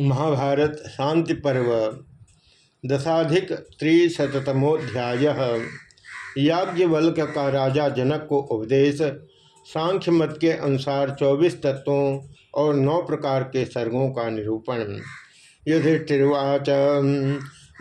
महाभारत शांति पर्व, दशाधिक त्रिशतमोध्याय याज्ञवल्क का राजा जनक को उपदेश, सांख्य मत के अनुसार चौबीस तत्वों और नौ प्रकार के सर्गों का निरूपण। युधिष्ठिर्वाच,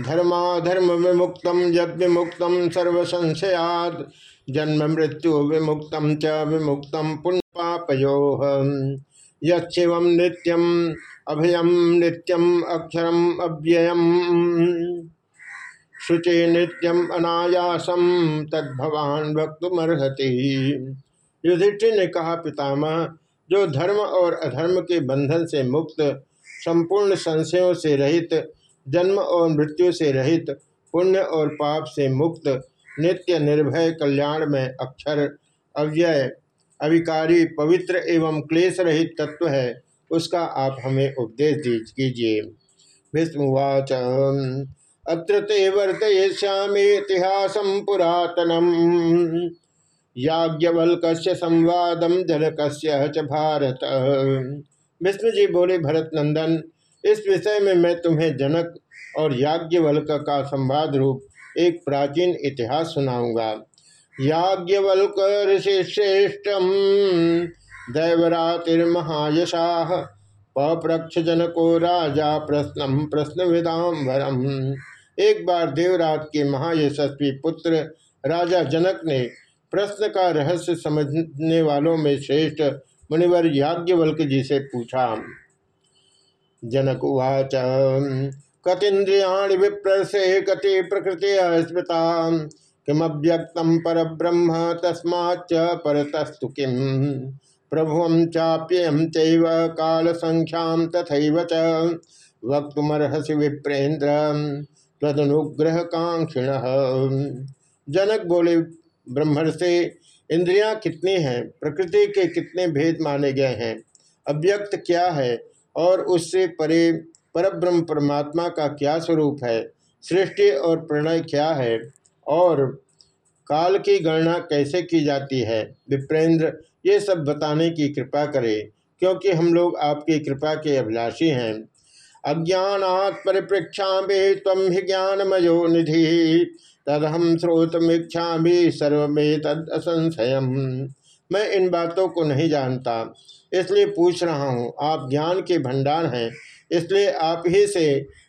धर्माधर्म विमुक्त यद विमुक्त सर्वसंशयाद, जन्म मृत्यु विमुक्त च विमुक्त पुण्य पापयो यम नित्यम अभयम नित्यम, अक्षरम अव्ययम। शुचि नित्यम अनायासम तद्भवान वक्तुमर्हति। युधिष्ठिर ने कहा, पितामह, जो धर्म और अधर्म के बंधन से मुक्त, संपूर्ण संशयों से रहित, जन्म और मृत्यु से रहित, पुण्य और पाप से मुक्त, नित्य निर्भय कल्याण में अक्षर अव्यय अविकारी, पवित्र एवं क्लेश रहित तत्व है, उसका आप हमें उपदेश कीजिए। विष्णुवाच अत्र ते वर्तयिष्यामीतिहास पुरातनम। याज्ञवल्क संवादम जनक च भारत। विष्णु जी बोले, भरत नंदन, इस विषय में मैं तुम्हें जनक और याज्ञवल्क का संवाद रूप एक प्राचीन इतिहास सुनाऊँगा। याज्ञवल्क ऋषि श्रेष्ठम दैवरातिर्महायशा पप्रक्ष जनको राजा प्रश्नम प्रश्न विदाम्बरम एक बार देवरात के महायशस्वी पुत्र राजा जनक ने प्रश्न का रहस्य समझने वालों में श्रेष्ठ मुनिवर याज्ञवल्क जी से पूछा, जनक उवाच कतीन्द्रियाणि विप्रसे कति प्रकृति स्मृता किमव्यक्तम पर ब्रह्म तस्माच्च परतस्तु किम? प्रभु चाप्ययम चैव काल संख्या तथा च। वक्तुमर्हसि विप्रेन्द्र तदनुग्रह कांक्षिण जनक बोले ब्रह्मण से इंद्रियाँ कितनी हैं? प्रकृति के कितने भेद माने गए हैं? अव्यक्त क्या है? और उससे परे परब्रह्म परमात्मा का क्या स्वरूप है? सृष्टि और प्रणय क्या है? और काल की गणना कैसे की जाती है? विप्रेंद्र, ये सब बताने की कृपा करें, क्योंकि हम लोग आपकी कृपा के अभिलाषी हैं। अज्ञात परिप्रेक्षा में तम ही ज्ञानमयो निधि तदहम स्रोतमीक्षा भी सर्वे तद असंशय मैं इन बातों को नहीं जानता, इसलिए पूछ रहा हूँ, आप ज्ञान के भंडार हैं, इसलिए आप ही से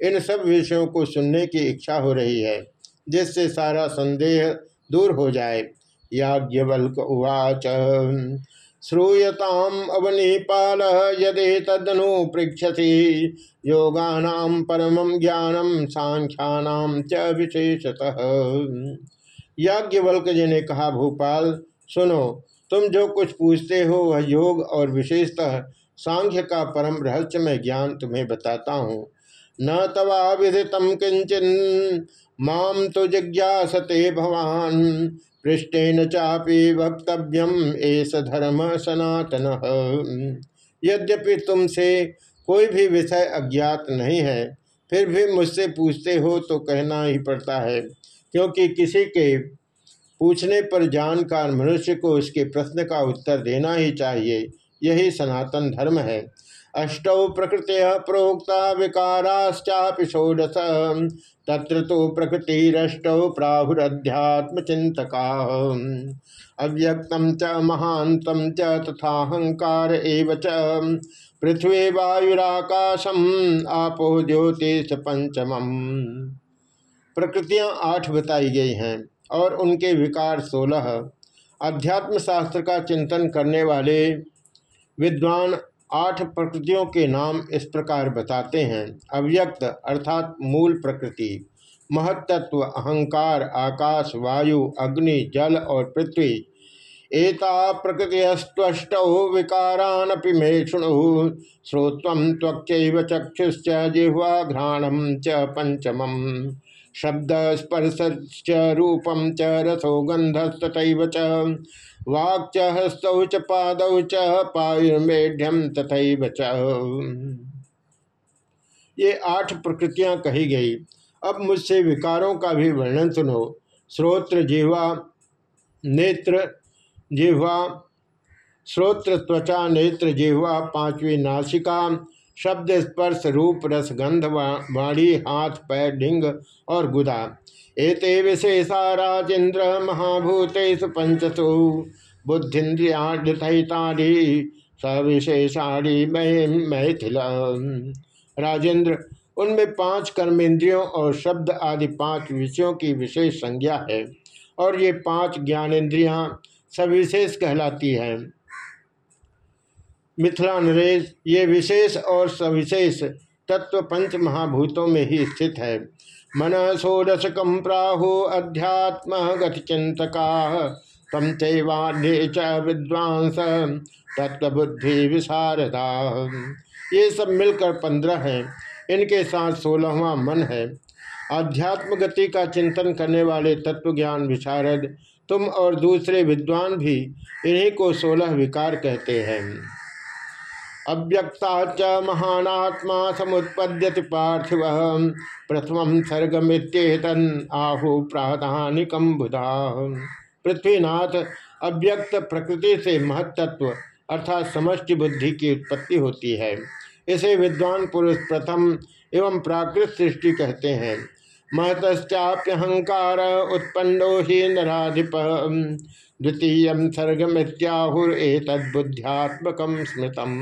इन सब विषयों को सुनने की इच्छा हो रही है। जिससे सारा संदेह दूर हो जाए। याज्ञवल्क उवाच, श्रूयताम अवनीपाल, यदि तदनु पृछसी योगानाम परम ज्ञानम, सांख्यानाम च विशेषतः। याज्ञवल्क जी ने कहा, भूपाल, सुनो, तुम जो कुछ पूछते हो, वह योग और विशेषतः सांख्य का परम रहस्यमय ज्ञान तुम्हें बताता हूँ। न तवा विदितम किंचन माम तो जिज्ञासते भवान। पृष्ठेन चापी वक्तव्यम एस धर्म सनातन यद्यपि तुमसे कोई भी विषय अज्ञात नहीं है, फिर भी मुझसे पूछते हो तो कहना ही पड़ता है, क्योंकि किसी के पूछने पर जानकार मनुष्य को उसके प्रश्न का उत्तर देना ही चाहिए। यही सनातन धर्म है। अष्टौ प्रकृत प्रोक्ता विकाराश्चापि षोडश। तत्र तो प्रकृतिरष्टौ प्राहुरध्यात्म चिंतका अव्यक्तम च एव च। पृथ्वी वायुराकाशम, आपो ज्योतिष पंचम प्रकृतियाँ आठ बताई गई हैं और उनके विकार सोलह। अध्यात्म शास्त्र का चिंतन करने वाले विद्वान आठ प्रकृतियों के नाम इस प्रकार बताते हैं। अव्यक्त अर्थात मूल प्रकृति महत्त्व अहंकार, आकाश, वायु, अग्नि, जल और पृथ्वी, एता प्रकृतिस्तष्ट विकारानपि मे श्रोत्व त्वक्चैव चक्षुश्च जिह्वा घ्राणम च पंचम शब्द स्पर्श रूपम च, रसो गंधस्तव च। वाक् हस्तौ च, पादौ च पायुर्मेढ़ तथा ये आठ प्रकृतियाँ कही गई। अब मुझसे विकारों का भी वर्णन सुनो। श्रोत्र जिह्वा, नेत्र जिह्वा श्रोत्र त्वचा, नेत्र जिह्वा, पांचवी नासिका शब्द स्पर्श रूप रस गंध वाणी, हाथ, पैर ढिंग और गुदा। एते विशेषा राजेन्द्र महाभूतेषु पंचसु। बुद्धिन्द्रियाणी सविशेषाणी मैथिल। राजेंद्र उनमें पाँच कर्मेंद्रियों और शब्द आदि पाँच विषयों की विशेष संज्ञा है और ये पाँच ज्ञानेन्द्रियाँ सविशेष कहलाती हैं। मिथिला नरेश, ये विशेष और सविशेष तत्व पंच महाभूतों में ही स्थित है। मन षोडशकम प्राहु अध्यात्म गतिचिंतका तम चैवाढ़ च विद्वांस तत्व बुद्धि विशारदा ये सब मिलकर पंद्रह हैं। इनके साथ सोलहवा मन है। आध्यात्म गति का चिंतन करने वाले तत्व ज्ञान विशारद, तुम और दूसरे विद्वान भी इन्हीं को सोलह विकार कहते हैं। अव्यक्ता च महानात्मा समुत्पद्यति पार्थिव। प्रथम सर्गमित्येतन आहु प्राधानिकम बुधा। पृथ्वीनाथ, अव्यक्त प्रकृति से महत्त्व अर्थात समष्टि बुद्धि की उत्पत्ति होती है। इसे विद्वान पुरुष प्रथम एवं प्राकृत सृष्टि कहते हैं। महतश्चाप्यहंकार उत्पन्नो ही नाधिप द्वितीय सर्गमित्याहुर तद्बुद्ध्यात्मक स्मृतम।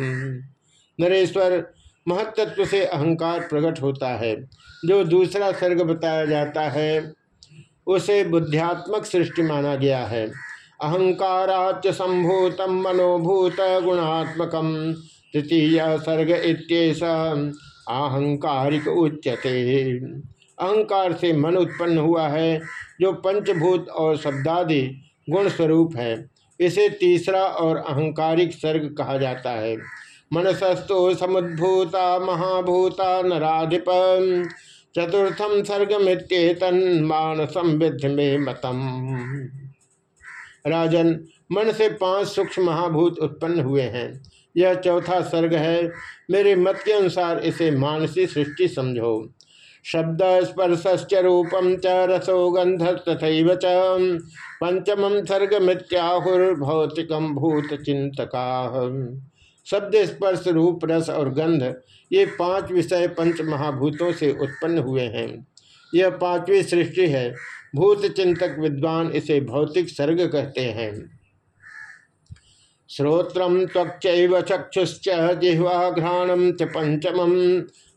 नरेश्वर महत्त्व से अहंकार प्रकट होता है। जो दूसरा सर्ग बताया जाता है, उसे बुद्ध्यात्मक सृष्टि माना गया है। अहंकाराच संभूतम मनोभूत गुणात्मक तृतीय सर्ग इत्येष आहंकारिक उच्यते। अहंकार से मन उत्पन्न हुआ है, जो पंचभूत और शब्दादि गुण स्वरूप है। इसे तीसरा और अहंकारिक सर्ग कहा जाता है। मनसस्तु समुद्भूता महाभूता नाधिप चतुर्थम सर्ग मित्येतन मानसम विध में मतम। राजन, मन से पाँच सूक्ष्म महाभूत उत्पन्न हुए हैं। यह चौथा सर्ग है। मेरे मत के अनुसार इसे मानसी सृष्टि समझो। शब्द स्पर्श रूपम च रसो गंध तथा च। पंचम सर्ग मित्याहुर्भौतिकम भूत चिंतका शब्द स्पर्श रूप रस और गंध ये पाँच विषय पंच महाभूतों से उत्पन्न हुए हैं। यह पांचवी सृष्टि है। भूत चिंतक विद्वान इसे भौतिक सर्ग कहते हैं। श्रोत्रम त्वक्चैव चक्षुश्च जिह्वाघ्राणम च पंचम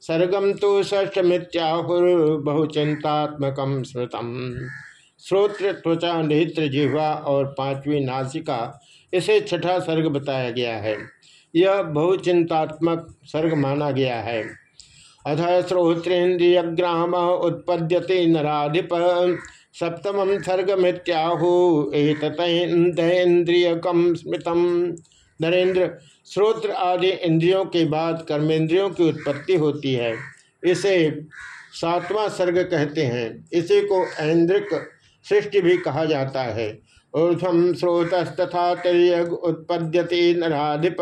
सर्गम तो षष्टमित्याहुर्बहुचिंतात्मक स्मृतम। श्रोत्र त्वचा नेत्र जिह्वा और पांचवी नासिका, इसे छठा सर्ग बताया गया है। यह बहुचिंतात्मक सर्ग माना गया है। अथ श्रोत्रेन्द्रिय ग्राम उत्पद्यते नाधिप सप्तम सर्ग सर्गमित्याहु एततेन्द्रियकम स्मृतम नरेंद्र श्रोत्र आदि इंद्रियों के बाद कर्मेंद्रियों की उत्पत्ति होती है। इसे सातवां सर्ग कहते हैं। इसी को ऐन्द्रिक सृष्टि भी कहा जाता है। ऊर्धम स्रोतस्तथा तिरग उत्पद्यते नाधिप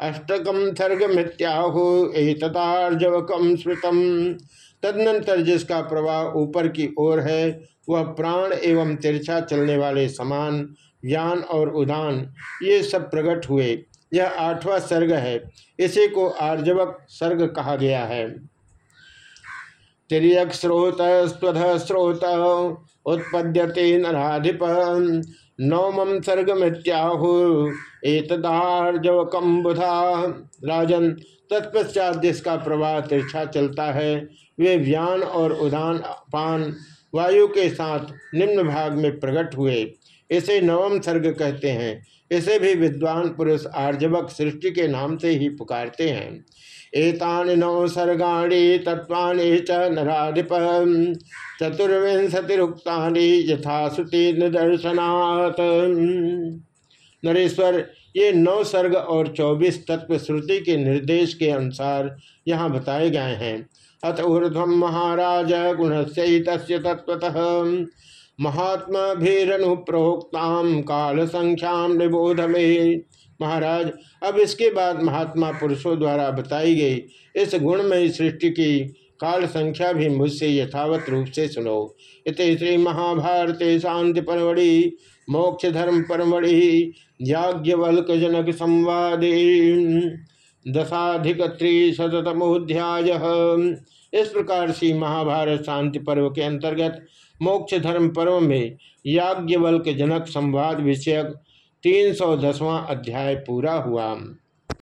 अष्टकम सर्ग मित्याहु एततार्जवकम स्मृतम। तदनंतर जिसका प्रवाह ऊपर की ओर है, वह प्राण एवं तिरछा चलने वाले समान ज्ञान और उदान, ये सब प्रकट हुए। यह आठवां सर्ग है। इसी को आर्जवक सर्ग कहा गया है। तिरक स्रोत स्वध स्रोत उत्पद्यते नाधिप नवम सर्ग मित्याहु एतदार्जवकम बुधा राजन, तत्पश्चात जिसका प्रवाह तिरछा चलता है, वे व्यान और उदान पान वायु के साथ निम्न भाग में प्रकट हुए। इसे नवम सर्ग कहते हैं। इसे भी विद्वान पुरुष आर्जवक सृष्टि के नाम से ही पुकारते हैं। एतान नौ सर्गाणी तत्वानि च नाधिप चतुर्विंशतिरुक्तानि यथाश्रुति निदर्शनात्। नरेश्वर, ये नौ सर्ग और चौबीस तत्व श्रुति के निर्देश के अनुसार यहाँ बताए गए हैं। अत ऊर्धम महाराज गुण से तत्वतः महात्मा भीरनु प्रोक्ताम काल संख्या निबोध में। महाराज, अब इसके बाद महात्मा पुरुषों द्वारा बताई गई इस गुणमयी सृष्टि की काल संख्या भी मुझसे यथावत रूप से सुनो। इत श्री महाभारते शांति परमढ़ि, मोक्ष धर्म परमढ़ि याज्ञवल्क जनक संवाद। दशाधिक त्रिशतमोध्याय इस प्रकार से महाभारत शांति पर्व के अंतर्गत मोक्ष धर्म पर्व में याज्ञवल्क जनक संवाद विषयक तीन सौ दसवां अध्याय पूरा हुआ।